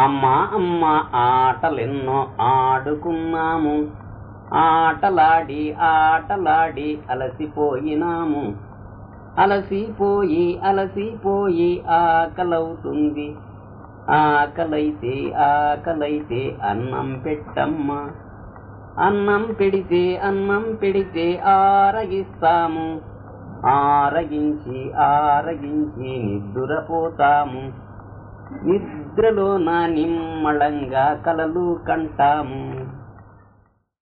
అమ్మ అమ్మ ఆటలెన్నో ఆడుకున్నాము. ఆటలాడి ఆటలాడి అలసిపోయినాము. అలసిపోయి అలసిపోయి ఆకలవుతుంది. ఆకలైతే ఆకలైతే అన్నం పెట్టమ్మా. అన్నం పెడితే అన్నం పెడితే ఆరగిస్తాము. ఆరగించి ఆరగించి నిద్దురపోతాము. నిద్రలో నా నిమ్మళంగా కలలు కంటాము.